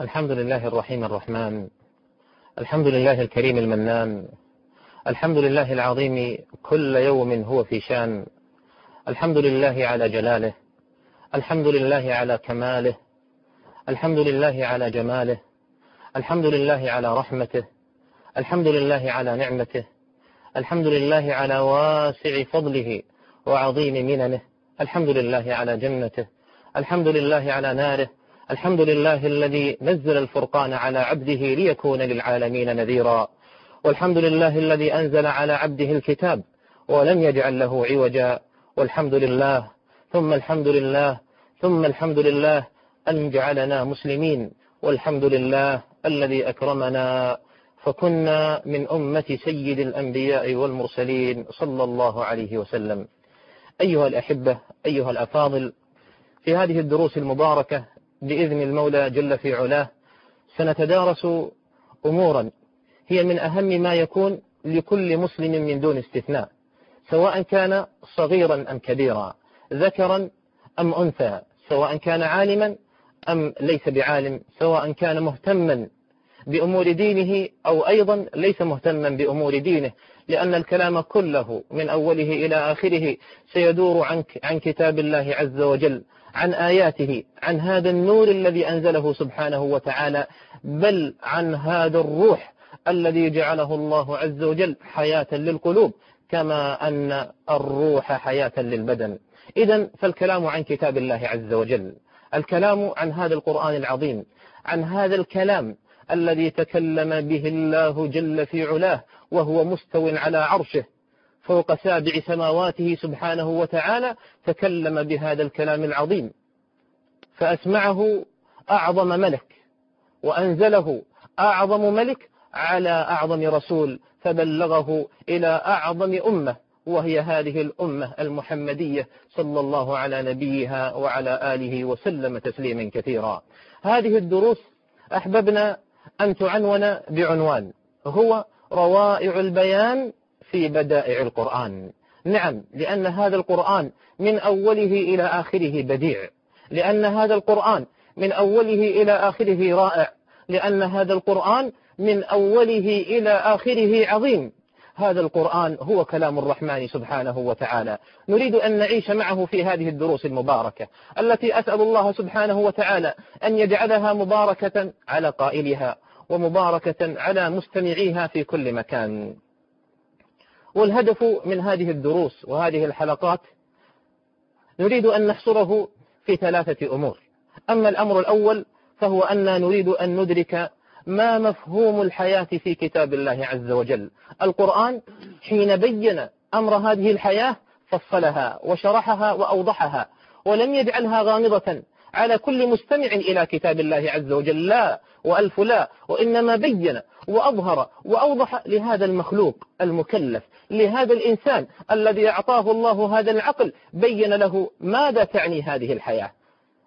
الحمد لله الرحيم الرحمن الحمد لله الكريم المنان الحمد لله العظيم كل يوم هو في شان الحمد لله على جلاله الحمد لله على كماله الحمد لله على جماله الحمد لله على رحمته الحمد لله على نعمته الحمد لله على واسع فضله وعظيم مننه الحمد لله على جنته الحمد لله على ناره الحمد لله الذي نزل الفرقان على عبده ليكون للعالمين نذيرا والحمد لله الذي أنزل على عبده الكتاب ولم يجعل له عوجا والحمد لله ثم الحمد لله ثم الحمد لله أن جعلنا مسلمين والحمد لله الذي أكرمنا فكنا من أمة سيد الأنبياء والمرسلين صلى الله عليه وسلم أيها الأحبة أيها الأفاضل في هذه الدروس المباركة بإذن المولى جل في علاه سنتدارس أمورا هي من أهم ما يكون لكل مسلم من دون استثناء سواء كان صغيرا أم كبيرا ذكرا أم أنثى سواء كان عالما أم ليس بعالم سواء كان مهتما بأمور دينه أو أيضا ليس مهتما بأمور دينه لأن الكلام كله من أوله إلى آخره سيدور عن عن كتاب الله عز وجل عن آياته عن هذا النور الذي أنزله سبحانه وتعالى بل عن هذا الروح الذي جعله الله عز وجل حياة للقلوب كما أن الروح حياة للبدن. إذا فالكلام عن كتاب الله عز وجل الكلام عن هذا القرآن العظيم عن هذا الكلام الذي تكلم به الله جل في علاه وهو مستو على عرشه فوق سابع سماواته سبحانه وتعالى تكلم بهذا الكلام العظيم. فأسمعه أعظم ملك وأنزله أعظم ملك على أعظم رسول فبلغه إلى أعظم أمة وهي هذه الأمة المحمدية صلى الله على نبيها وعلى آله وسلم تسليما كثيرا. هذه الدروس أحببنا أن تعنون بعنوان. هو روائع البيان في بدائع القرآن. نعم لأن هذا القرآن من أوله إلى آخره بديع. لأن هذا القرآن من أوله إلى آخره رائع. لأن هذا القرآن من أوله إلى آخره عظيم. هذا القرآن هو كلام الرحمن سبحانه وتعالى. نريد أن نعيش معه في هذه الدروس المباركة التي أسأل الله سبحانه وتعالى أن يجعلها مباركة على قائلها ومباركة على مستمعيها في كل مكان. والهدف من هذه الدروس وهذه الحلقات نريد أن نحصره في ثلاثة أمور. أما الأمر الأول فهو أن نريد أن ندرك ما مفهوم الحياة في كتاب الله عز وجل. القرآن حين بين أمر هذه الحياة فصلها وشرحها وأوضحها ولم يجعلها غامضة على كل مستمع إلى كتاب الله عز وجل. لا وألف لا وإنما بين وأظهر وأوضح لهذا المخلوق المكلف لهذا الإنسان الذي أعطاه الله هذا العقل بين له ماذا تعني هذه الحياة؟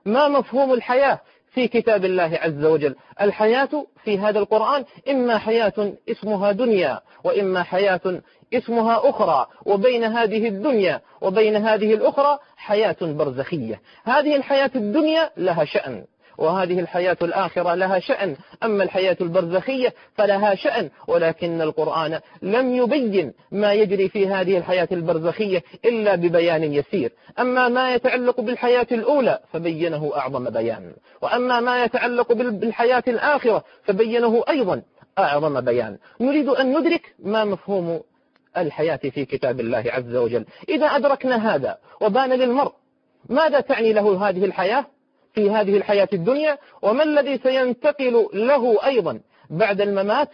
ما مفهوم الحياة في كتاب الله عز وجل. الحياة في هذا القرآن إما حياة اسمها دنيا وإما حياة اسمها أخرى وبين هذه الدنيا وبين هذه الأخرى حياة برزخية. هذه الحياة الدنيا لها شأن. وهذه الحياة الآخرة لها شأن. أما الحياة البرزخية فلها شأن ولكن القرآن لم يبين ما يجري في هذه الحياة البرزخية إلا ببيان يسير. أما ما يتعلق بالحياة الأولى فبينه أعظم بيان. وأما ما يتعلق بالحياة الآخرة فبينه أيضا أعظم بيان. نريد أن ندرك ما مفهوم الحياة في كتاب الله عز وجل. إذا أدركنا هذا وبان للمرء ماذا تعني له هذه الحياة؟ في هذه الحياة الدنيا وما الذي سينتقل له أيضا؟ بعد الممات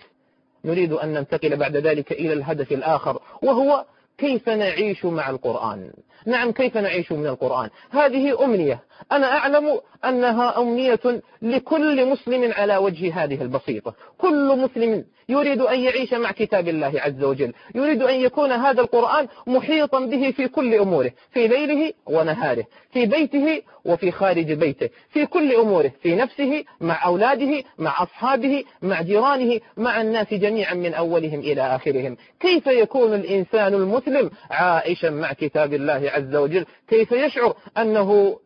نريد أن ننتقل بعد ذلك إلى الهدف الآخر وهو كيف نعيش مع القرآن؟ نعم كيف نعيش من القرآن؟ هذه أمنية. أنا أعلم أنها أمنية لكل مسلم على وجه هذه البسيطة. كل مسلم يريد أن يعيش مع كتاب الله عز وجل. يريد أن يكون هذا القرآن محيطا به في كل أموره في ليله ونهاره في بيته وفي خارج بيته في كل أموره في نفسه مع أولاده مع أصحابه مع جيرانه مع الناس جميعا من أولهم إلى آخرهم. كيف يكون الإنسان المسلم عائشا مع كتاب الله عز وجل؟ كيف يشعر أنه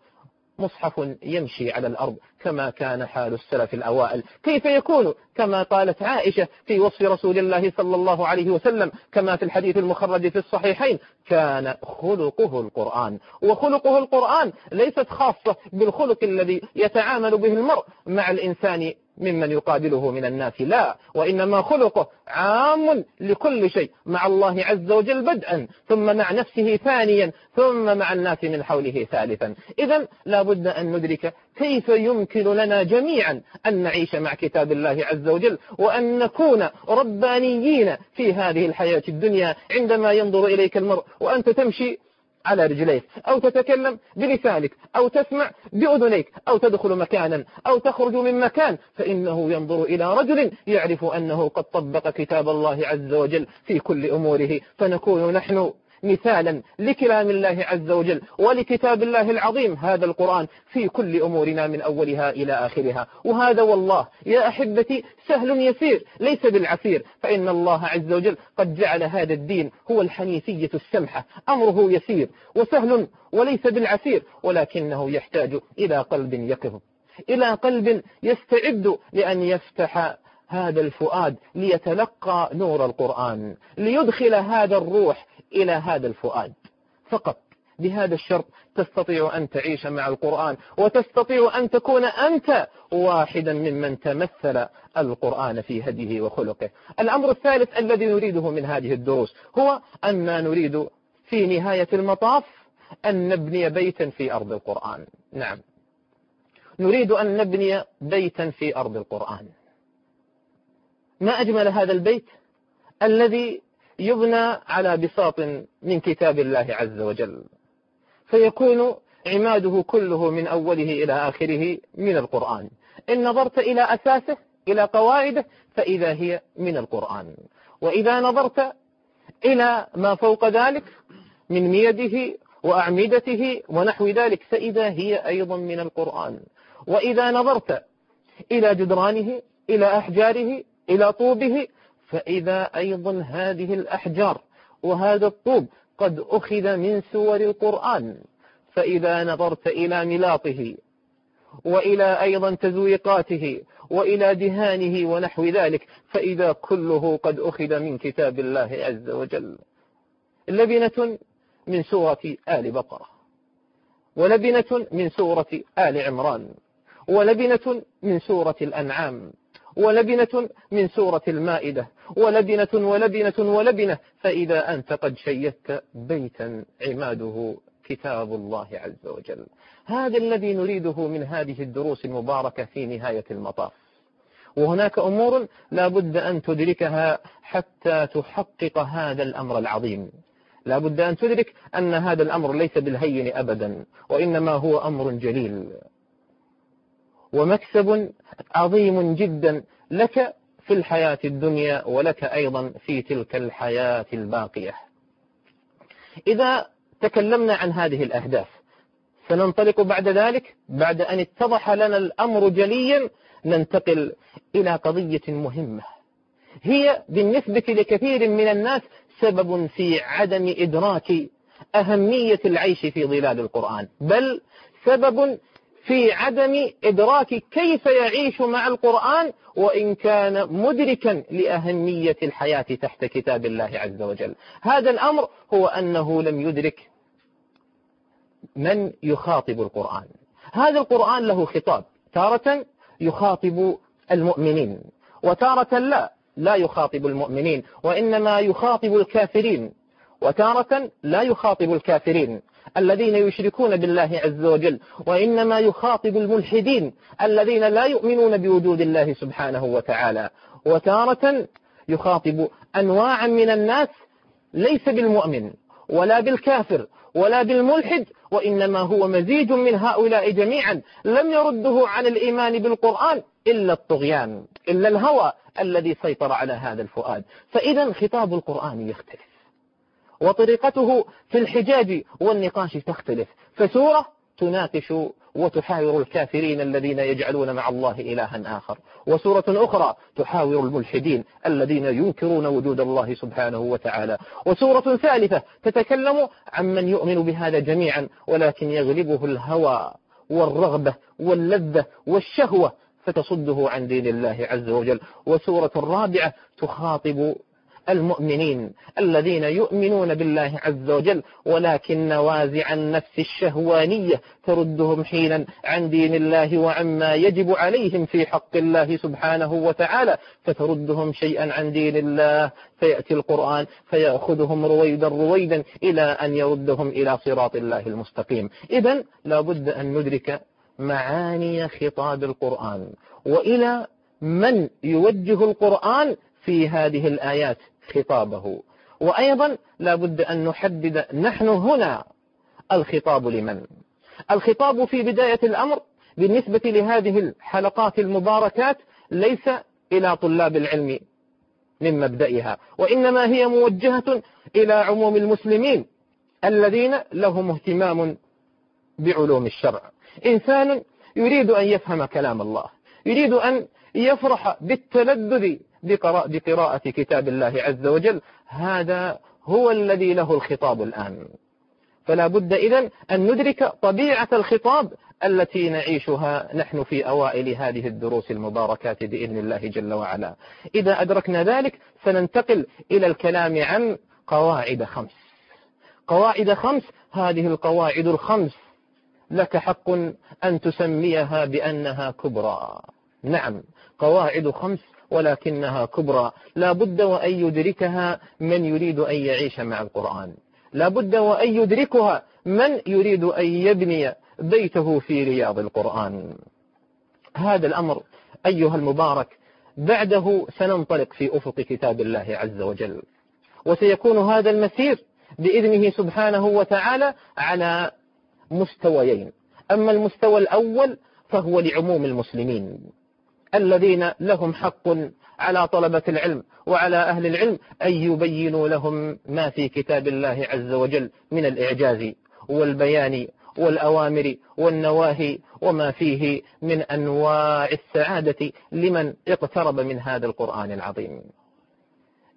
مصحف يمشي على الأرض كما كان حال السلف الأوائل. كيف يكون؟ كما قالت عائشة في وصف رسول الله صلى الله عليه وسلم كما في الحديث المخرج في الصحيحين كان خلقه القرآن. وخلقه القرآن ليست خاصة بالخلق الذي يتعامل به المرء مع الإنسان ممن يقابله من الناس. لا وإنما خلقه عام لكل شيء مع الله عز وجل بدءا ثم مع نفسه ثانيا ثم مع الناس من حوله ثالثا. إذا لا بد أن ندرك كيف يمكن لنا جميعا أن نعيش مع كتاب الله عز وجل وأن نكون ربانيين في هذه الحياة الدنيا عندما ينظر إليك المرء وأنت تمشي على رجليك أو تتكلم بلسانك أو تسمع بأذنيك أو تدخل مكانا أو تخرج من مكان فإنه ينظر إلى رجل يعرف أنه قد طبق كتاب الله عز وجل في كل أموره فنكون نحن مثالا لكلام الله عز وجل ولكتاب الله العظيم هذا القرآن في كل أمورنا من أولها إلى آخرها. وهذا والله يا أحبتي سهل يسير ليس بالعسير. فإن الله عز وجل قد جعل هذا الدين هو الحنيفية السمحة أمره يسير وسهل وليس بالعسير ولكنه يحتاج إلى قلب يقظ إلى قلب يستعد لأن يفتح هذا الفؤاد ليتلقى نور القرآن ليدخل هذا الروح إلى هذا الفؤاد. فقط بهذا الشرط تستطيع أن تعيش مع القرآن وتستطيع أن تكون أنت واحدا ممن تمثل القرآن في هديه وخلقه. الأمر الثالث الذي نريده من هذه الدروس هو أن نريد في نهاية المطاف أن نبني بيتا في أرض القرآن. نعم. نريد أن نبني بيتا في أرض القرآن. ما أجمل هذا البيت الذي يبنى على بساط من كتاب الله عز وجل. فيكون عماده كله من أوله إلى آخره من القرآن. إن نظرت إلى أساسه إلى قواعده فإذا هي من القرآن. وإذا نظرت إلى ما فوق ذلك من ميده وأعمدته ونحو ذلك فإذا هي أيضا من القرآن. وإذا نظرت إلى جدرانه إلى أحجاره إلى طوبه فإذا أيضا هذه الأحجار وهذا الطوب قد أخذ من سور القرآن. فإذا نظرت إلى ملاطه وإلى أيضا تزويقاته وإلى دهانه ونحو ذلك فإذا كله قد أخذ من كتاب الله عز وجل. لبنة من سورة آل بقرة ولبنة من سورة آل عمران ولبنة من سورة الأنعام. ولبنة من سورة المائدة ولبنة ولبنة ولبنة فإذا أنت قد شيدت بيتا عماده كتاب الله عز وجل. هذا الذي نريده من هذه الدروس المباركة في نهاية المطاف. وهناك أمور لا بد أن تدركها حتى تحقق هذا الأمر العظيم. لا بد أن تدرك أن هذا الأمر ليس بالهين أبدا وإنما هو أمر جليل. ومكسب عظيم جدا لك في الحياة الدنيا ولك أيضا في تلك الحياة الباقية. إذا تكلمنا عن هذه الأهداف سننطلق بعد ذلك بعد أن اتضح لنا الأمر جليا ننتقل إلى قضية مهمة. هي بالنسبة لكثير من الناس سبب في عدم إدراك أهمية العيش في ظلال القرآن بل سبب في عدم إدراك كيف يعيش مع القرآن وإن كان مدركا لأهمية الحياة تحت كتاب الله عز وجل. هذا الأمر هو أنه لم يدرك من يخاطب القرآن. هذا القرآن له خطاب. تارة يخاطب المؤمنين وتارة لا لا يخاطب المؤمنين وإنما يخاطب الكافرين وتارة لا يخاطب الكافرين. الذين يشركون بالله عز وجل وإنما يخاطب الملحدين الذين لا يؤمنون بوجود الله سبحانه وتعالى. وتارة يخاطب أنواعا من الناس ليس بالمؤمن ولا بالكافر ولا بالملحد وإنما هو مزيج من هؤلاء جميعا. لم يرده عن الإيمان بالقرآن إلا الطغيان إلا الهوى الذي سيطر على هذا الفؤاد. فإذا خطاب القرآن يختلف. وطريقته في الحجاج والنقاش تختلف. فسورة تناقش وتحاور الكافرين الذين يجعلون مع الله إلها آخر. وسورة أخرى تحاور الملحدين الذين ينكرون وجود الله سبحانه وتعالى. وسورة ثالثة تتكلم عن من يؤمن بهذا جميعا ولكن يغلبه الهوى والرغبة واللذة والشهوة فتصده عن دين الله عز وجل. وسورة الرابعة تخاطب المؤمنين الذين يؤمنون بالله عز وجل ولكن نوازع النفس الشهوانية تردهم حينا عن دين الله وعما يجب عليهم في حق الله سبحانه وتعالى فتردهم شيئا عن دين الله. فيأتي القرآن فيأخذهم رويدا رويدا إلى أن يردهم إلى صراط الله المستقيم. إذا لابد أن ندرك معاني خطاب القرآن وإلى من يوجه القرآن في هذه الآيات. خطابه. وأيضا لا بد أن نحدد نحن هنا الخطاب لمن؟ الخطاب في بداية الأمر بالنسبة لهذه الحلقات المباركات ليس إلى طلاب العلم من مبدئها وإنما هي موجهة إلى عموم المسلمين الذين لهم اهتمام بعلوم الشرع. إنسان يريد أن يفهم كلام الله يريد أن يفرح بالتلذذ بقراءة كتاب الله عز وجل. هذا هو الذي له الخطاب الآن. فلا بد إذن أن ندرك طبيعة الخطاب التي نعيشها نحن في أوائل هذه الدروس المباركات بإذن الله جل وعلا. إذا أدركنا ذلك سننتقل إلى الكلام عن قواعد خمس. قواعد خمس هذه القواعد الخمس. لك حق أن تسميها بأنها كبرى. نعم قواعد خمس ولكنها كبرى. لا بد وأن يدركها من يريد أن يعيش مع القرآن. لا بد وأن يدركها من يريد أن يبني بيته في رياض القرآن. هذا الأمر أيها المبارك بعده سننطلق في أفق كتاب الله عز وجل. وسيكون هذا المسير بإذنه سبحانه وتعالى على مستويين. أما المستوى الأول فهو لعموم المسلمين. الذين لهم حق على طلبة العلم وعلى أهل العلم أن يبينوا لهم ما في كتاب الله عز وجل من الإعجاز والبيان والأوامر والنواهي وما فيه من أنواع السعادة لمن اقترب من هذا القرآن العظيم.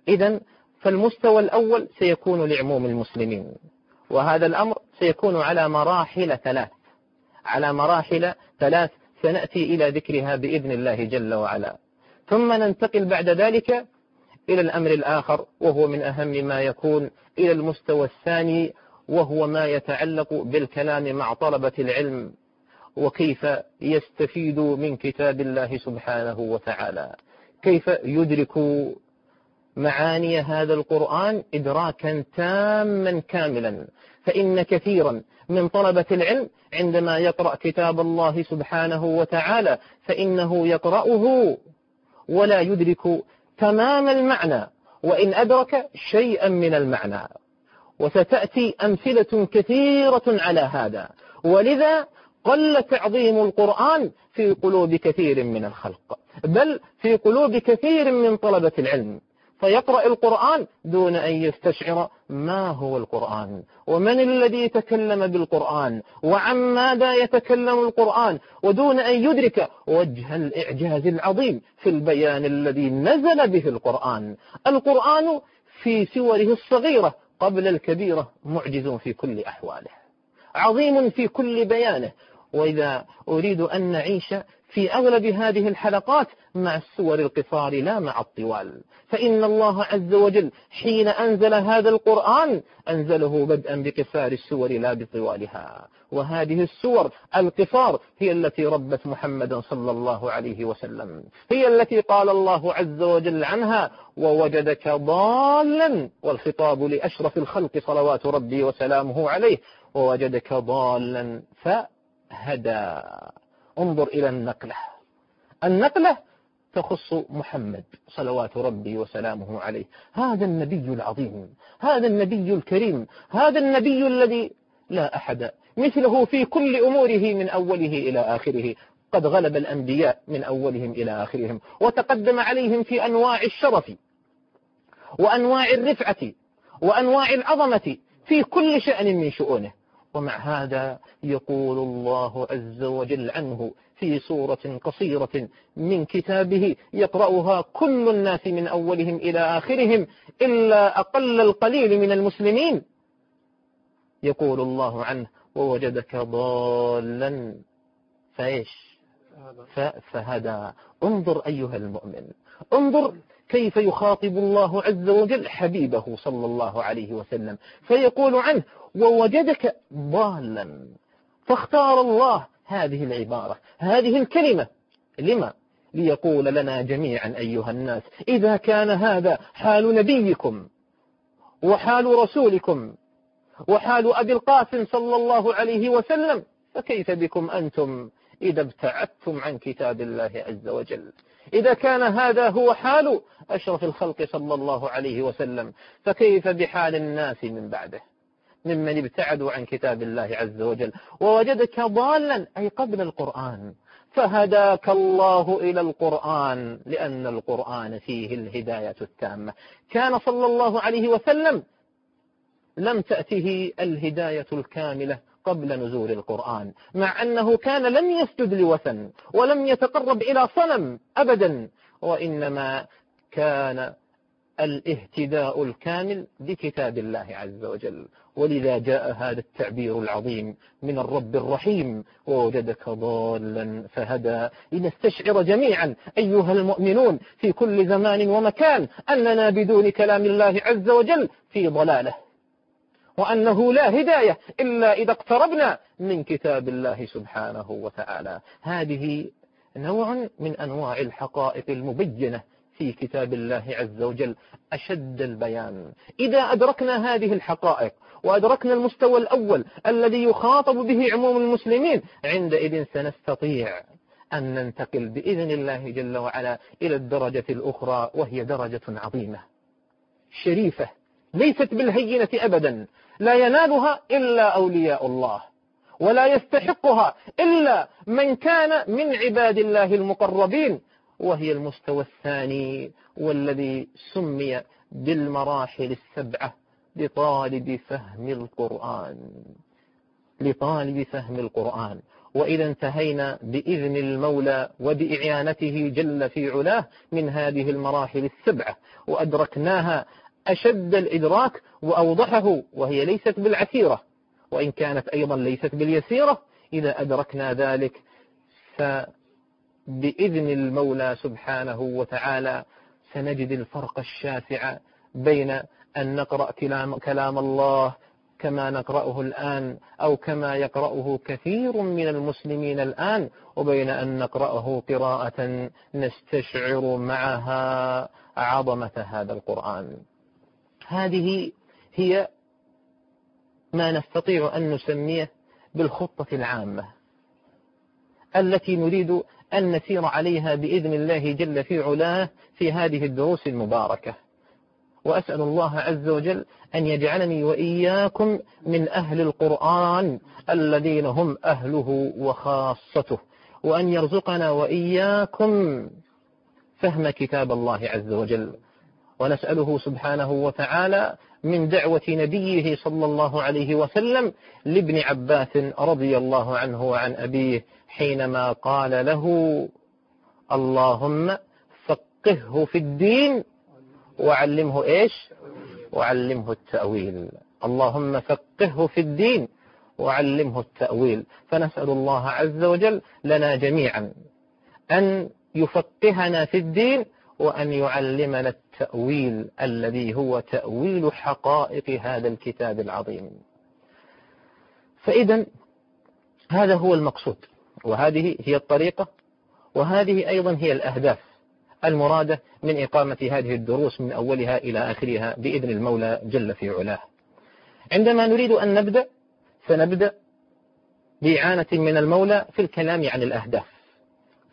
إذا فالمستوى الأول سيكون لعموم المسلمين وهذا الأمر سيكون على مراحل ثلاث على مراحل ثلاث سنأتي إلى ذكرها بإذن الله جل وعلا. ثم ننتقل بعد ذلك إلى الأمر الآخر وهو من أهم ما يكون إلى المستوى الثاني وهو ما يتعلق بالكلام مع طلبة العلم وكيف يستفيد من كتاب الله سبحانه وتعالى. كيف يدرك معاني هذا القرآن إدراكا تاما كاملا. فإن كثيرا من طلبة العلم عندما يقرأ كتاب الله سبحانه وتعالى فإنه يقرأه ولا يدرك تمام المعنى وإن أدرك شيئا من المعنى. وستأتي أمثلة كثيرة على هذا. ولذا قل تعظيم القرآن في قلوب كثير من الخلق بل في قلوب كثير من طلبة العلم. فيقرأ القرآن دون أن يستشعر ما هو القرآن؟ ومن الذي تكلم بالقرآن؟ وعن ماذا يتكلم القرآن؟ ودون أن يدرك وجه الإعجاز العظيم في البيان الذي نزل به القرآن. القرآن في سوره الصغيرة قبل الكبيرة معجز في كل أحواله. عظيم في كل بيانه. وإذا أريد أن نعيش في أغلب هذه الحلقات مع السور القصار لا مع الطوال. فإن الله عز وجل حين أنزل هذا القرآن أنزله بدءا بقصار السور لا بطوالها. وهذه السور القصار هي التي ربت محمدا صلى الله عليه وسلم. هي التي قال الله عز وجل عنها ووجدك ضالا والخطاب لأشرف الخلق صلوات ربي وسلامه عليه. ووجدك ضالا. فهدى انظر إلى النقلة. النقلة تخص محمد صلوات ربي وسلامه عليه. هذا النبي العظيم. هذا النبي الكريم. هذا النبي الذي لا أحد مثله في كل أموره من أوله إلى آخره. قد غلب الأنبياء من أولهم إلى آخرهم وتقدم عليهم في أنواع الشرف وأنواع الرفعة وأنواع العظمة في كل شأن من شؤونه. ومع هذا يقول الله عز وجل عنه في سورة قصيرة من كتابه يقرأها كل الناس من أولهم إلى آخرهم إلا أقل القليل من المسلمين. يقول الله عنه ووجدك ضالا. فإيش؟ فهدى انظر أيها المؤمن انظر كيف يخاطب الله عز وجل حبيبه صلى الله عليه وسلم؟ فيقول عنه ووجدك ضالا فاختار الله هذه العبارة هذه الكلمة. لما؟ ليقول لنا جميعا أيها الناس إذا كان هذا حال نبيكم وحال رسولكم وحال أبي القاسم صلى الله عليه وسلم فكيف بكم أنتم إذا ابتعدتم عن كتاب الله عز وجل. إذا كان هذا هو حال أشرف الخلق صلى الله عليه وسلم فكيف بحال الناس من بعده؟ ممن ابتعدوا عن كتاب الله عز وجل ووجدك ضالا أي قبل القرآن. فهداك الله إلى القرآن لأن القرآن فيه الهداية التامة. كان صلى الله عليه وسلم لم تأته الهداية الكاملة قبل نزول القرآن مع أنه كان لم يسجد لوثن ولم يتقرب إلى صنم أبدا وإنما كان الاهتداء الكامل بكتاب الله عز وجل. ولذا جاء هذا التعبير العظيم من الرب الرحيم ووجدك ضالا فهدى. لنستشعر جميعا أيها المؤمنون في كل زمان ومكان أننا بدون كلام الله عز وجل في ضلالة. وأنه لا هداية إلا إذا اقتربنا من كتاب الله سبحانه وتعالى. هذه نوع من أنواع الحقائق المبينة في كتاب الله عز وجل. أشد البيان. إذا أدركنا هذه الحقائق وأدركنا المستوى الأول الذي يخاطب به عموم المسلمين عندئذ سنستطيع أن ننتقل بإذن الله جل وعلا إلى الدرجة الأخرى وهي درجة عظيمة. شريفة ليست بالهينة أبدا. لا ينالها إلا أولياء الله ولا يستحقها إلا من كان من عباد الله المقربين وهي المستوى الثاني والذي سمي بالمراحل السبعة لطالب فهم القرآن. لطالب فهم القرآن. وإذا انتهينا بإذن المولى وبإعانته جل في علاه من هذه المراحل السبعة وأدركناها أشد الإدراك وأوضحه وهي ليست بالعسيرة. وإن كانت أيضا ليست باليسيرة إذا أدركنا ذلك فبإذن المولى سبحانه وتعالى سنجد الفرق الشاسع بين أن نقرأ كلام, الله كما نقرأه الآن أو كما يقرأه كثير من المسلمين الآن وبين أن نقرأه قراءة نستشعر معها عظمة هذا القرآن. هذه هي ما نستطيع أن نسميه بالخطة العامة التي نريد أن نسير عليها بإذن الله جل في علاه في هذه الدروس المباركة. وأسأل الله عز وجل أن يجعلني وإياكم من أهل القرآن الذين هم أهله وخاصته وأن يرزقنا وإياكم فهم كتاب الله عز وجل. ونسأله سبحانه وتعالى من دعوة نبيه صلى الله عليه وسلم لابن عباس رضي الله عنه وعن أبيه حينما قال له اللهم فقهه في الدين وعلمه إيش؟ وعلمه التأويل. اللهم فقهه في الدين وعلمه التأويل. فنسأل الله عز وجل لنا جميعا أن يفقهنا في الدين وأن يعلمنا التأويل الذي هو تأويل حقائق هذا الكتاب العظيم. فإذا هذا هو المقصود وهذه هي الطريقة وهذه أيضا هي الأهداف المرادة من إقامة هذه الدروس من أولها إلى آخرها بإذن المولى جل في علاه. عندما نريد أن نبدأ سنبدأ بإعانة من المولى في الكلام عن الأهداف.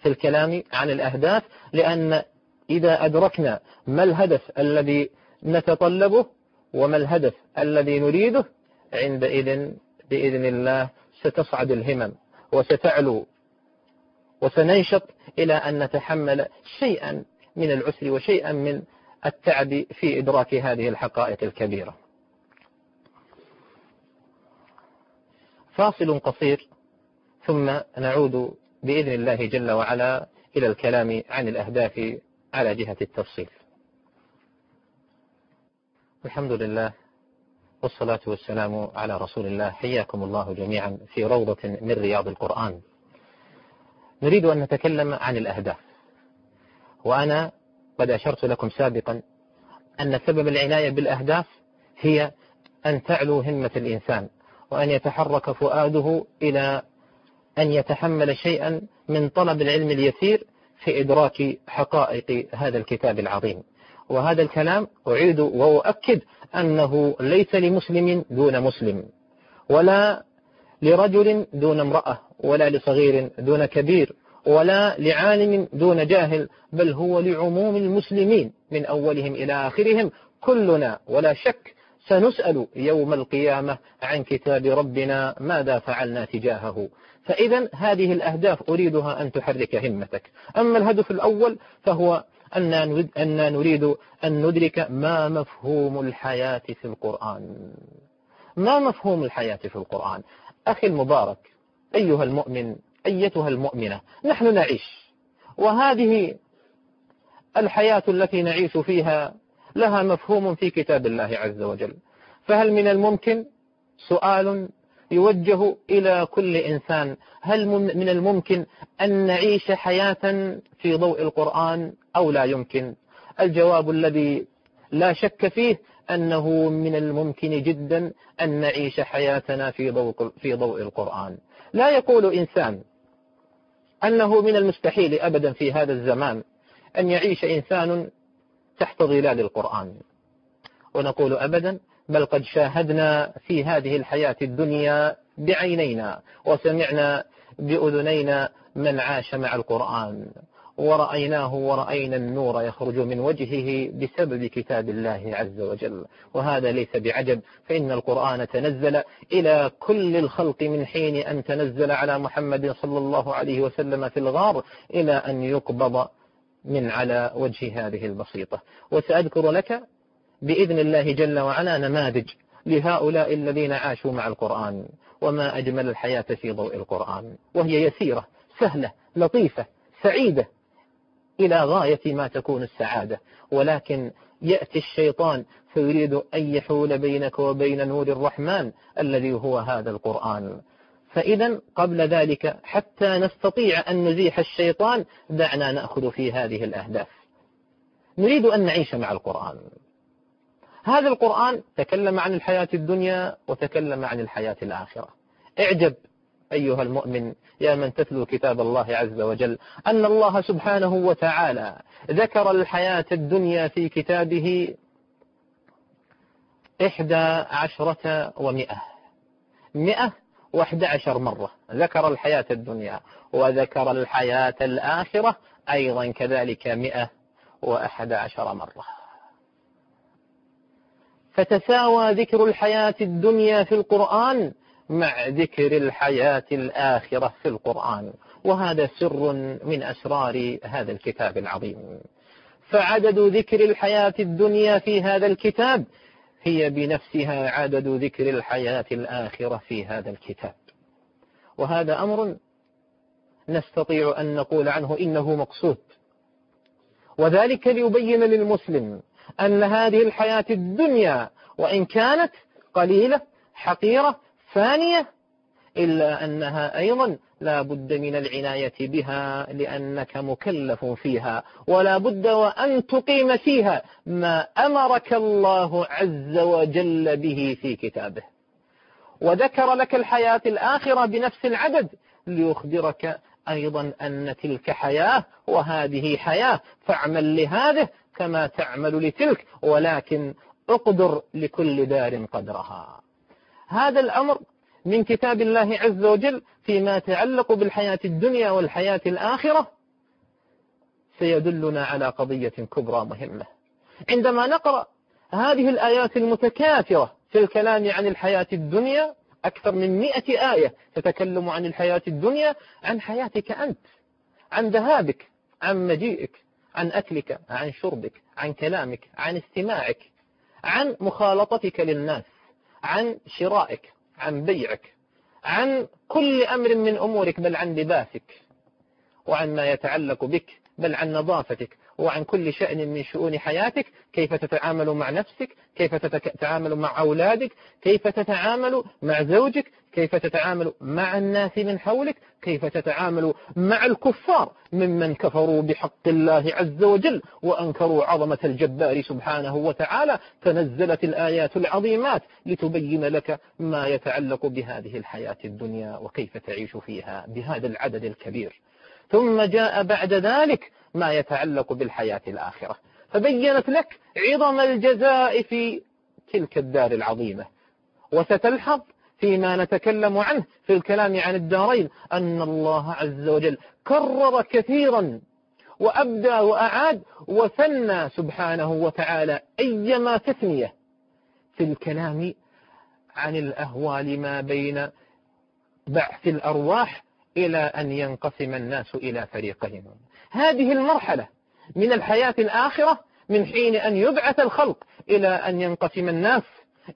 في الكلام عن الأهداف لأن إذا أدركنا ما الهدف الذي نتطلبه وما الهدف الذي نريده عندئذ بإذن الله ستصعد الهمم وستعلو وسننشط إلى أن نتحمل شيئا من العسر وشيئا من التعب في إدراك هذه الحقائق الكبيرة. فاصل قصير ثم نعود بإذن الله جل وعلا إلى الكلام عن الأهداف على جهة التفصيل. الحمد لله والصلاة والسلام على رسول الله. حياكم الله جميعا في روضة من رياض القرآن. نريد أن نتكلم عن الأهداف. وأنا قد أشرت لكم سابقا أن سبب العناية بالأهداف هي أن تعلو همة الإنسان وأن يتحرك فؤاده إلى أن يتحمل شيئا من طلب العلم اليسير في إدراك حقائق هذا الكتاب العظيم. وهذا الكلام أعيد وأؤكد أنه ليس لمسلم دون مسلم ولا لرجل دون امرأة ولا لصغير دون كبير ولا لعالم دون جاهل بل هو لعموم المسلمين من أولهم إلى آخرهم. كلنا ولا شك سنسأل يوم القيامة عن كتاب ربنا ماذا فعلنا تجاهه. فإذا هذه الأهداف أريدها أن تحرك همتك. أما الهدف الأول فهو أن نريد أن ندرك ما مفهوم الحياة في القرآن. ما مفهوم الحياة في القرآن؟ أخي المبارك أيها المؤمن أيتها المؤمنة نحن نعيش. وهذه الحياة التي نعيش فيها لها مفهوم في كتاب الله عز وجل. فهل من الممكن؟ سؤال يوجه إلى كل إنسان. هل من الممكن أن نعيش حياة في ضوء القرآن أو لا يمكن؟ الجواب الذي لا شك فيه أنه من الممكن جدا أن نعيش حياتنا في ضوء, في ضوء القرآن. لا يقول إنسان أنه من المستحيل أبدا في هذا الزمان أن يعيش إنسان تحت ظلال القرآن. ونقول أبدا بل قد شاهدنا في هذه الحياة الدنيا بعينينا وسمعنا بأذنينا من عاش مع القرآن. ورأيناه ورأينا النور يخرج من وجهه بسبب كتاب الله عز وجل. وهذا ليس بعجب فإن القرآن تنزل إلى كل الخلق من حين أن تنزل على محمد صلى الله عليه وسلم في الغار إلى أن يقبض من على وجه هذه البسيطة. وسأذكر لك بإذن الله جل وعلا نماذج لهؤلاء الذين عاشوا مع القرآن وما أجمل الحياة في ضوء القرآن. وهي يسيرة سهلة لطيفة سعيدة إلى غاية ما تكون السعادة. ولكن يأتي الشيطان فيريد أن يحول بينك وبين نور الرحمن الذي هو هذا القرآن. فإذا قبل ذلك حتى نستطيع أن نزيح الشيطان دعنا نأخذ في هذه الأهداف. نريد أن نعيش مع القرآن. هذا القرآن تكلم عن الحياة الدنيا وتكلم عن الحياة الآخرة. اعجب أيها المؤمن يا من تتلو كتاب الله عز وجل أن الله سبحانه وتعالى ذكر الحياة الدنيا في كتابه إحدى عشرة ومئة. مئة وإحدى عشر مرة. ذكر الحياة الدنيا وذكر الحياة الآخرة أيضا كذلك مئة وأحد عشر مرة. فتساوى ذكر الحياة الدنيا في القرآن مع ذكر الحياة الآخرة في القرآن. وهذا سر من أسرار هذا الكتاب العظيم. فعدد ذكر الحياة الدنيا في هذا الكتاب هي بنفسها عدد ذكر الحياة الآخرة في هذا الكتاب. وهذا أمر نستطيع أن نقول عنه إنه مقصود. وذلك ليبين للمسلم أن هذه الحياة الدنيا وإن كانت قليلة حقيرة فانية إلا أنها أيضا لا بد من العناية بها لأنك مكلف فيها ولا بد وأن تقيم فيها ما أمرك الله عز وجل به في كتابه. وذكر لك الحياة الآخرة بنفس العدد ليخبرك أيضا أن تلك حياة وهذه حياة فاعمل لهذه كما تعمل لتلك ولكن أقدر لكل دار قدرها. هذا الأمر من كتاب الله عز وجل فيما يتعلق بالحياة الدنيا والحياة الآخرة سيدلنا على قضية كبرى مهمة. عندما نقرأ هذه الآيات المتكاثرة في الكلام عن الحياة الدنيا أكثر من مئة آية تتكلم عن الحياة الدنيا عن حياتك أنت عن ذهابك عن مجيئك. عن أكلك عن شربك عن كلامك عن استماعك عن مخالطتك للناس عن شرائك عن بيعك عن كل أمر من أمورك بل عن لباسك وعن ما يتعلق بك بل عن نظافتك. وعن كل شأن من شؤون حياتك كيف تتعامل مع نفسك كيف تتعامل مع أولادك كيف تتعامل مع زوجك كيف تتعامل مع الناس من حولك كيف تتعامل مع الكفار ممن كفروا بحق الله عز وجل وأنكروا عظمة الجبار سبحانه وتعالى تنزلت الآيات العظيمات لتبين لك ما يتعلق بهذه الحياة الدنيا وكيف تعيش فيها بهذا العدد الكبير. ثم جاء بعد ذلك ما يتعلق بالحياة الآخرة. فبينت لك عظم الجزاء في تلك الدار العظيمة. وستلحظ فيما نتكلم عنه في الكلام عن الدارين أن الله عز وجل كرر كثيرا وأبدى وأعاد وثنى سبحانه وتعالى أيما تثنية في الكلام عن الأهوال ما بين بعث الأرواح إلى أن ينقسم الناس إلى فريقين. هذه المرحلة من الحياة الآخرة من حين أن يبعث الخلق إلى أن ينقسم الناس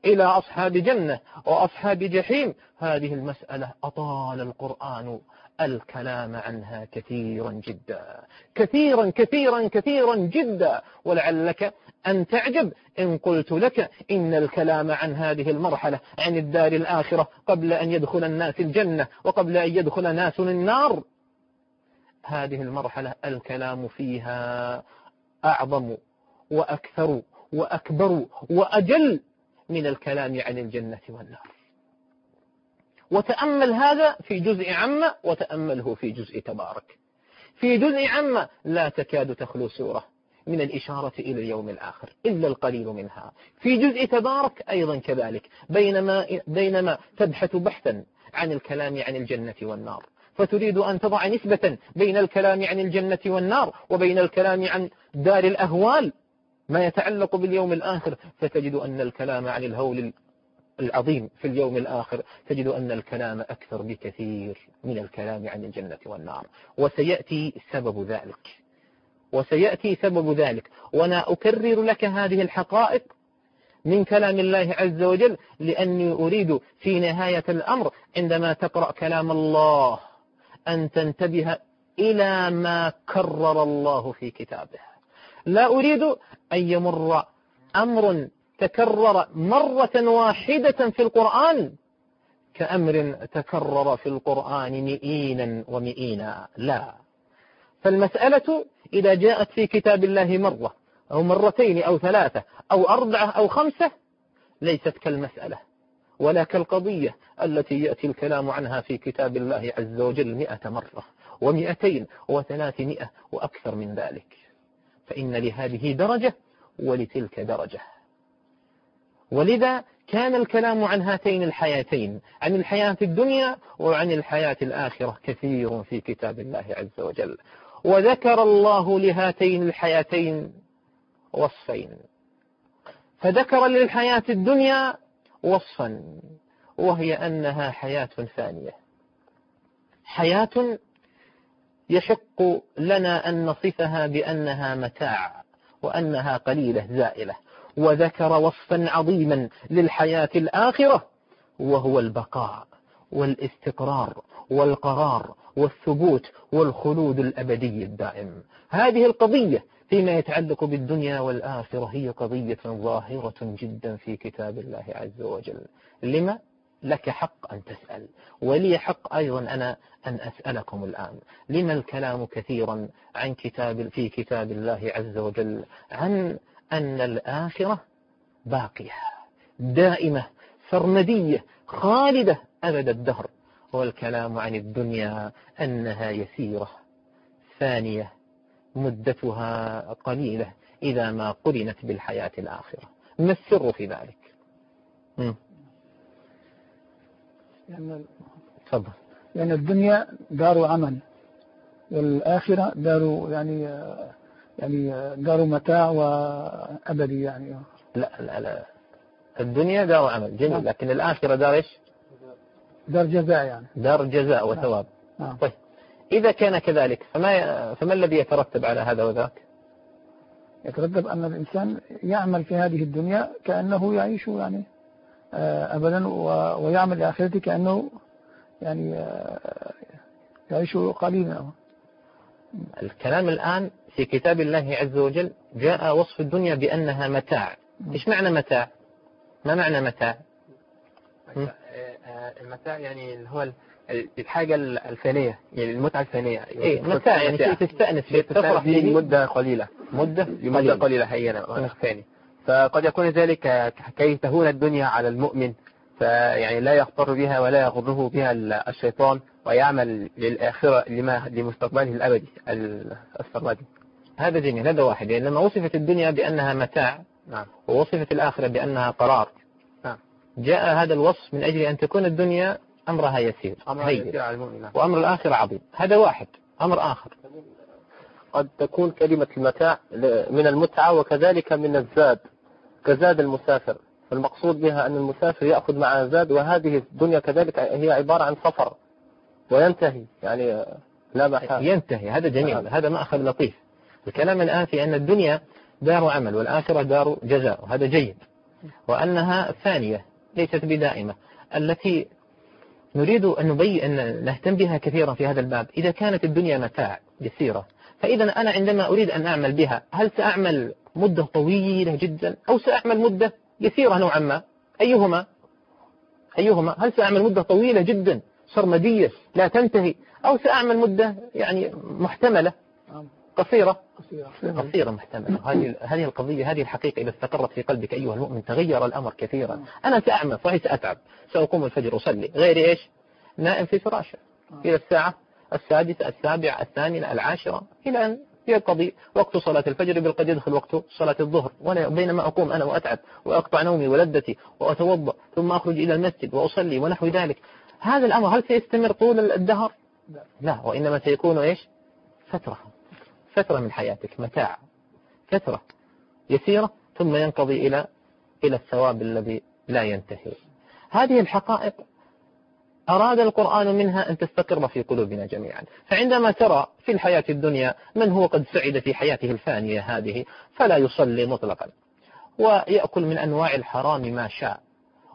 إلى أصحاب جنة وأصحاب جحيم. هذه المسألة أطال القرآن الكلام عنها كثيرا جدا. كثيرا كثيرا كثيرا جدا. ولعلك أن تعجب إن قلت لك إن الكلام عن هذه المرحلة عن الدار الآخرة قبل أن يدخل الناس الجنة وقبل أن يدخل ناس النار. هذه المرحلة الكلام فيها أعظم وأكثر وأكبر وأجل من الكلام عن الجنة والنار. وتأمل هذا في جزء عامة وتأمله في جزء تبارك. في جزء عامة لا تكاد تخلو سورة من الإشارة إلى اليوم الآخر إلا القليل منها. في جزء تبارك أيضا كذلك بينما, بينما تبحث بحثا عن الكلام عن الجنة والنار. فتريد أن تضع نسبة بين الكلام عن الجنة والنار وبين الكلام عن دار الأهوال ما يتعلق باليوم الآخر. فتجد أن الكلام عن الهول العظيم في اليوم الآخر تجد أن الكلام أكثر بكثير من الكلام عن الجنة والنار. وسيأتي سبب ذلك. وسيأتي سبب ذلك. وأنا أكرر لك هذه الحقائق من كلام الله عز وجل لأني أريد في نهاية الأمر عندما تقرأ كلام الله أن تنتبه إلى ما كرر الله في كتابه. لا أريد أن يمر أمر تكرر مرة واحدة في القرآن كأمر تكرر في القرآن مئينا ومئينا. لا. فالمسألة إذا جاءت في كتاب الله مرة أو مرتين أو ثلاثة أو أربعة أو خمسة ليست كالمسألة. ولا كالقضية التي يأتي الكلام عنها في كتاب الله عز وجل مئة مرة ومئتين وثلاثمائة وأكثر من ذلك. فإن لهذه درجة ولتلك درجة. ولذا كان الكلام عن هاتين الحياتين عن الحياة الدنيا وعن الحياة الآخرة كثير في كتاب الله عز وجل. وذكر الله لهاتين الحياتين وصفين. فذكر للحياة الدنيا وصفا وهي أنها حياة ثانية. حياة يشق لنا أن نصفها بأنها متاع وأنها قليلة زائلة. وذكر وصفا عظيما للحياة الآخرة وهو البقاء والاستقرار والقرار والثبوت والخلود الأبدي الدائم. هذه القضية فيما يتعلق بالدنيا والآخرة هي قضية ظاهرة جدا في كتاب الله عز وجل. لما؟ لك حق أن تسأل. ولي حق أيضا أنا أن أسألكم الآن. لما الكلام كثيرا عن كتاب في كتاب الله عز وجل عن أن الآخرة باقية دائمة سرمدية خالدة أبد الدهر. والكلام عن الدنيا أنها يسيرة ثانية. مدتها قليلة إذا ما قرنت بالحياة الآخرة. ما السر في ذلك؟ لأن تفضل. لأن الدنيا دار عمل والآخرة دار يعني يعني دار متاع وأبدي يعني. لا لا لا. الدنيا دار عمل جميل. نعم. لكن الآخرة دار إيش؟ دار جزاء يعني. دار جزاء وثواب. نعم. طيب. إذا كان كذلك فما فما الذي يترتب على هذا وذاك؟ يترتب أن الإنسان يعمل في هذه الدنيا كأنه يعيش يعني آه، أبدا ويعمل لآخرته كأنه يعني آه، يعيش قليلا. الكلام الآن في كتاب الله عز وجل جاء وصف الدنيا بأنها متاع. إيش معنى متاع؟ ما معنى متاع؟ م? المتاع يعني اللي هو الحاجة الفانية يعني المتعة الفانية. إيه متاع يعني. شيء تستأنس فيه تفرح فيه لمدة قليلة. مدة لمدة قليلة. هينة ثاني فقد يكون ذلك كي تهون الدنيا على المؤمن فيعني لا يغتر بها ولا يغره بها الشيطان ويعمل للآخرة لما لمستقبله الأبدي السرمدي هذا جميل هذا واحد. يعني لما وصفت الدنيا بأنها متاع نعم. ووصفت الآخرة بأنها قرار نعم. جاء هذا الوصف من أجل أن تكون الدنيا أمرها يسير هين. وأمر الآخرة عظيم. هذا واحد أمر آخر. قد تكون كلمة المتاع من المتعة وكذلك من الزاد كزاد المسافر. فالمقصود بها أن المسافر يأخذ معه زاد وهذه الدنيا كذلك هي عبارة عن سفر وينتهي. يعني لا محالة ينتهي. هذا جميل. نعم. هذا مأخذ لطيف. الكلام الآن في أن الدنيا دار عمل والآخرة دار جزاء وهذا جيد. وأنها ثانية ليست بدائمة. التي نريد أن نبين أن نهتم بها كثيرا في هذا الباب. إذا كانت الدنيا متاع يسيرة فإذا أنا عندما أريد أن أعمل بها هل سأعمل مدة طويلة جدا أو سأعمل مدة يسيرة نوعا ما؟ أيهما؟ أيهما؟ هل سأعمل مدة طويلة جدا سرمدية لا تنتهي أو سأعمل مدة يعني محتملة؟ نعم. قصيرة. قصيرة. قصيرة محتملة. هذه هذه القضية هذه الحقيقة إذا استقرت في قلبك أيها المؤمن تغير الأمر كثيرا. أنا سأعمل صحيح سأتعب. سأقوم الفجر أصلي. غيري إيش؟ نائم في فراشه. إلى الساعة السادسة السابعة الثامنة العاشرة إلى أن يقضي وقت صلاة الفجر. بل قد يدخل وقت صلاة الظهر. وأنا بينما أقوم أنا وأتعب وأقطع نومي ولذتي وأتوضأ ثم أخرج إلى المسجد وأصلي ونحو ذلك. هذا الأمر هل سيستمر طول الدهر؟ لا. لا. وإنما سيكون إيش؟ فترة. فترة من حياتك متاع فترة يسيرة ثم ينقضي إلى إلى الثواب الذي لا ينتهي. هذه الحقائق أراد القرآن منها أن تستقر في قلوبنا جميعا. فعندما ترى في الحياة الدنيا من هو قد سعد في حياته الفانية هذه فلا يصلي مطلقا. ويأكل من أنواع الحرام ما شاء.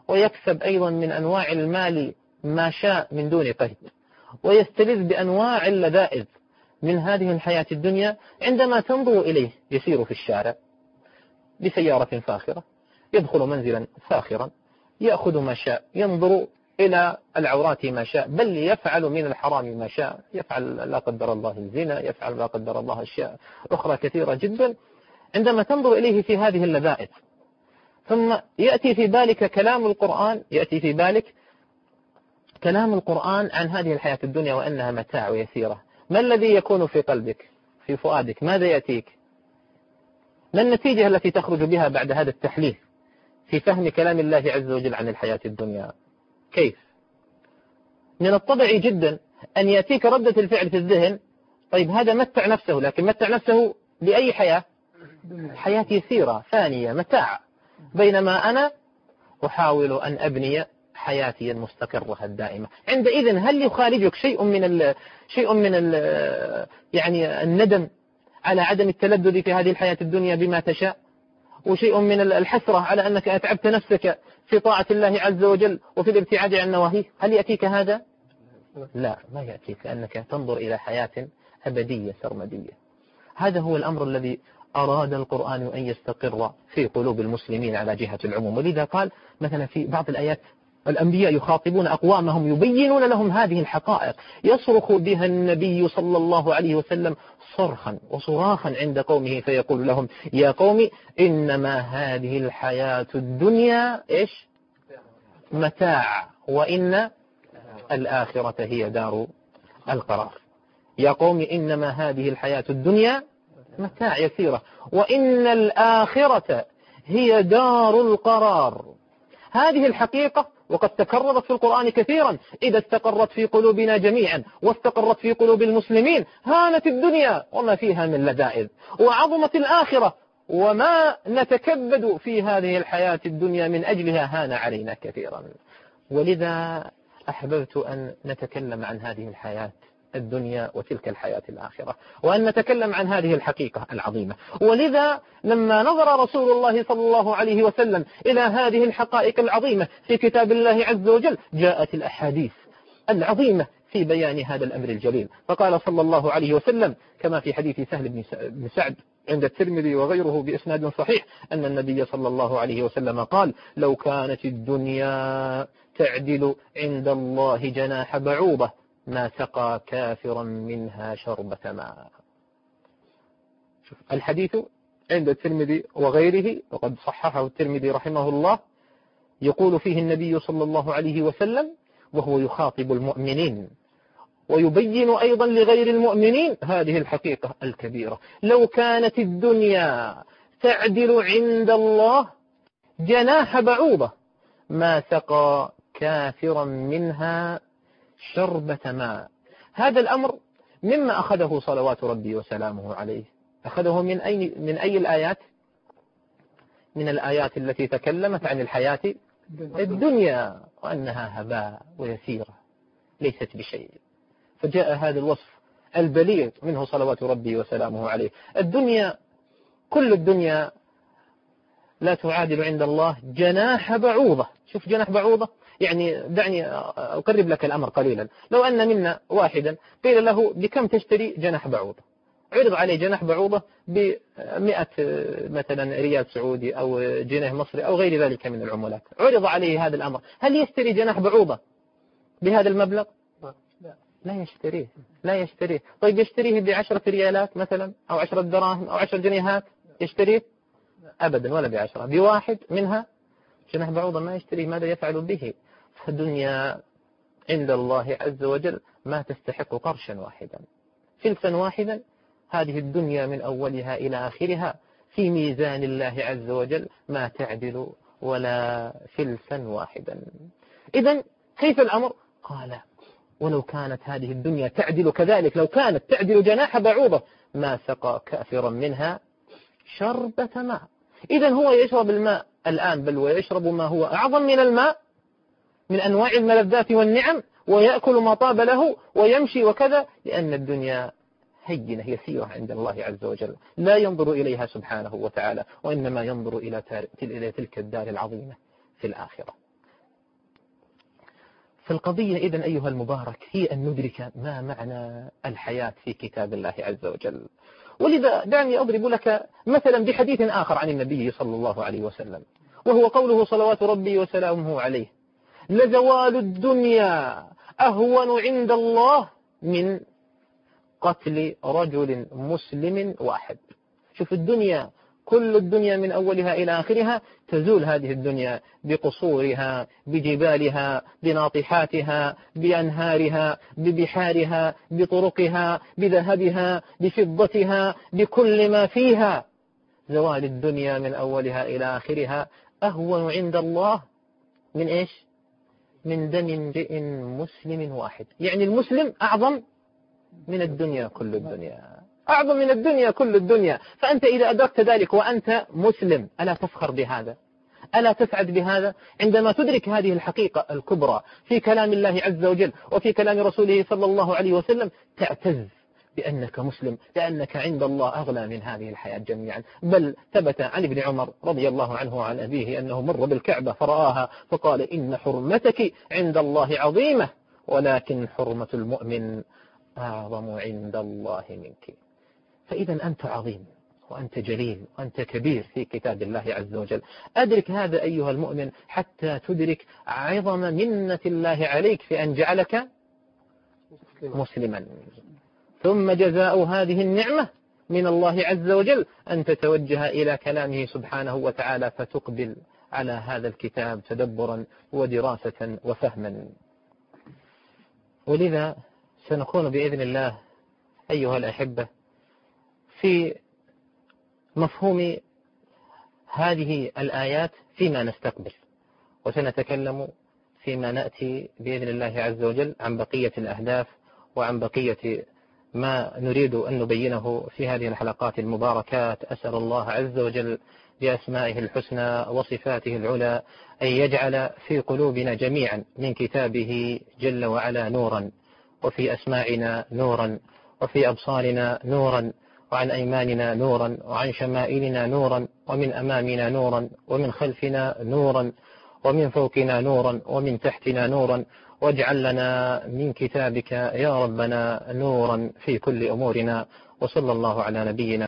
ويكسب أيضا من أنواع المال ما شاء من دون قيد. ويستلذ بأنواع اللذائذ. من هذه الحياة الدنيا عندما تنظر إليه يسير في الشارع بسيارة فاخرة يدخل منزلا فاخرا يأخذ ما شاء ينظر إلى العورات ما شاء بل يفعل من الحرام ما شاء يفعل لا قدر الله الزنا يفعل لا قدر الله أشياء أخرى كثيرة جدا. عندما تنظر إليه في هذه اللذائذ ثم يأتي في بالك كلام القرآن يأتي في بالك كلام القرآن عن هذه الحياة الدنيا وأنها متاع ويسيرة. ما الذي يكون في قلبك في فؤادك؟ ماذا يأتيك؟ ما النتيجة التي تخرج بها بعد هذا التحليل في فهم كلام الله عز وجل عن الحياة الدنيا؟ كيف؟ من الطبيعي جدا أن يأتيك ردة الفعل في الذهن طيب هذا متع نفسه لكن متع نفسه بأي حياة؟ حياة يسيرة ثانية متاع بينما أنا أحاول أن أبني حياتي المستقرة الدائمة. عندئذ هل يخالجك شيء من ال شيء من ال يعني الندم على عدم التلذذ في هذه الحياة الدنيا بما تشاء؟ وشيء من الحسرة على أنك أتعبت نفسك في طاعة الله عز وجل وفي الابتعاد عن نواهيه؟ هل يأتيك هذا؟ لا ما يأتيك لأنك تنظر إلى حياة أبدية سرمدية. هذا هو الأمر الذي أراد القرآن أن يستقر في قلوب المسلمين على جهة العموم. ولذا قال مثلا في بعض الآيات الأنبياء يخاطبون أقوامهم يبينون لهم هذه الحقائق. يصرخ بها النبي صلى الله عليه وسلم صرخا وصراخا عند قومه فيقول لهم يا قوم إنما هذه الحياة الدنيا إيش؟ متاع وإن الآخرة هي دار القرار. يا قوم إنما هذه الحياة الدنيا متاع يسيرة وإن الآخرة هي دار القرار. هذه الحقيقة وقد تكررت في القرآن كثيرا. إذا استقرت في قلوبنا جميعا واستقرت في قلوب المسلمين هانت الدنيا وما فيها من لذائذ. وعظمت الآخرة وما نتكبد في هذه الحياة الدنيا من أجلها هان علينا كثيرا. ولذا أحببت أن نتكلم عن هذه الحياة الدنيا وتلك الحياة الآخرة. وأن نتكلم عن هذه الحقيقة العظيمة. ولذا لما نظر رسول الله صلى الله عليه وسلم إلى هذه الحقائق العظيمة في كتاب الله عز وجل جاءت الأحاديث العظيمة في بيان هذا الأمر الجليل. فقال صلى الله عليه وسلم كما في حديث سهل بن سعد عند الترمذي وغيره بإسناد صحيح أن النبي صلى الله عليه وسلم قال لو كانت الدنيا تعدل عند الله جناح بعوضة ما سقى كافرا منها شربة ماء. الحديث عند الترمذي وغيره وقد صححه الترمذي رحمه الله يقول فيه النبي صلى الله عليه وسلم وهو يخاطب المؤمنين ويبين أيضا لغير المؤمنين هذه الحقيقة الكبيرة. لو كانت الدنيا تعدل عند الله جناح بعوضة. ما سقى كافرا منها شربة ماء. هذا الأمر مما أخذه صلوات ربي وسلامه عليه. أخذه من أي, من أي الآيات؟ من الآيات التي تكلمت عن الحياة الدنيا وأنها هباء ويسيرة ليست بشيء. فجاء هذا الوصف البليغ منه صلوات ربي وسلامه عليه. الدنيا كل الدنيا لا تعادل عند الله جناح بعوضة. شوف جناح بعوضة. يعني دعني أقرب لك الأمر قليلا. لو أن منا واحدا قيل له بكم تشتري جناح بعوضة؟ عرض عليه جناح بعوضة بمئة مثلا ريال سعودي أو جنيه مصري أو غير ذلك من العملات. عرض عليه هذا الأمر. هل يشتري جناح بعوضة بهذا المبلغ؟ لا يشتريه. لا يشتريه. طيب يشتريه بعشرة ريالات مثلا أو عشرة دراهم أو عشر جنيهات؟ يشتريه؟ أبدا ولا بعشرة. بواحد منها جناح بعوضة ما يشتريه. ماذا يفعل به؟ فالدنيا عند الله عز وجل ما تستحق قرشا واحدا. فلسا واحدا هذه الدنيا من أولها إلى آخرها في ميزان الله عز وجل ما تعدل ولا فلسا واحدا. إذا كيف الأمر؟ قال ولو كانت هذه الدنيا تعدل كذلك لو كانت تعدل جناح بعوضة ما سقى كافرا منها شربة ماء. إذا هو يشرب الماء الآن بل ويشرب ما هو أعظم من الماء من أنواع الملذات والنعم ويأكل ما طاب له ويمشي وكذا لأن الدنيا هينة يسيرة عند الله عز وجل لا ينظر إليها سبحانه وتعالى وإنما ينظر إلى تلك الدار العظيمة في الآخرة. فالقضية إذن أيها المبارك هي أن ندرك ما معنى الحياة في كتاب الله عز وجل. ولذا دعني أضرب لك مثلا بحديث آخر عن النبي صلى الله عليه وسلم وهو قوله صلوات ربي وسلامه عليه. لزوال الدنيا أهون عند الله من قتل رجل مسلم واحد. شوف الدنيا كل الدنيا من أولها إلى آخرها تزول هذه الدنيا بقصورها بجبالها بناطحاتها بأنهارها ببحارها بطرقها بذهبها بفضتها بكل ما فيها. زوال الدنيا من أولها إلى آخرها أهون عند الله من إيش؟ من دم امرئ مسلم واحد. يعني المسلم أعظم من الدنيا كل الدنيا. أعظم من الدنيا كل الدنيا. فأنت إذا أدركت ذلك وأنت مسلم ألا تفخر بهذا؟ ألا تسعد بهذا؟ عندما تدرك هذه الحقيقة الكبرى في كلام الله عز وجل وفي كلام رسوله صلى الله عليه وسلم تعتز. بأنك مسلم لأنك عند الله أغلى من هذه الحياة جميعا. بل ثبت عن ابن عمر رضي الله عنه وعن أبيه أنه مر بالكعبة فرآها فقال إن حرمتك عند الله عظيمة ولكن حرمة المؤمن أعظم عند الله منك. فإذا أنت عظيم وأنت جليل وأنت كبير في كتاب الله عز وجل. أدرك هذا أيها المؤمن حتى تدرك عظم منة الله عليك في أن جعلك مسلما. ثم جزاء هذه النعمة من الله عز وجل أن تتوجه إلى كلامه سبحانه وتعالى فتقبل على هذا الكتاب تدبرا ودراسة وفهما. ولذا سنكون بإذن الله أيها الأحبة في مفهوم هذه الآيات فيما نستقبل وسنتكلم فيما نأتي بإذن الله عز وجل عن بقية الأهداف وعن بقية ما نريد أن نبينه في هذه الحلقات المباركات. أسأل الله عز وجل بأسمائه الحسنى وصفاته العلى أن يجعل في قلوبنا جميعا من كتابه جل وعلا نورا وفي أسماعنا نورا وفي أبصارنا نورا وعن أيماننا نورا وعن شمائلنا نورا ومن أمامنا نورا ومن خلفنا نورا ومن فوقنا نورا ومن تحتنا نورا واجعل لنا من كتابك يا ربنا نورا في كل أمورنا وصلى الله على نبينا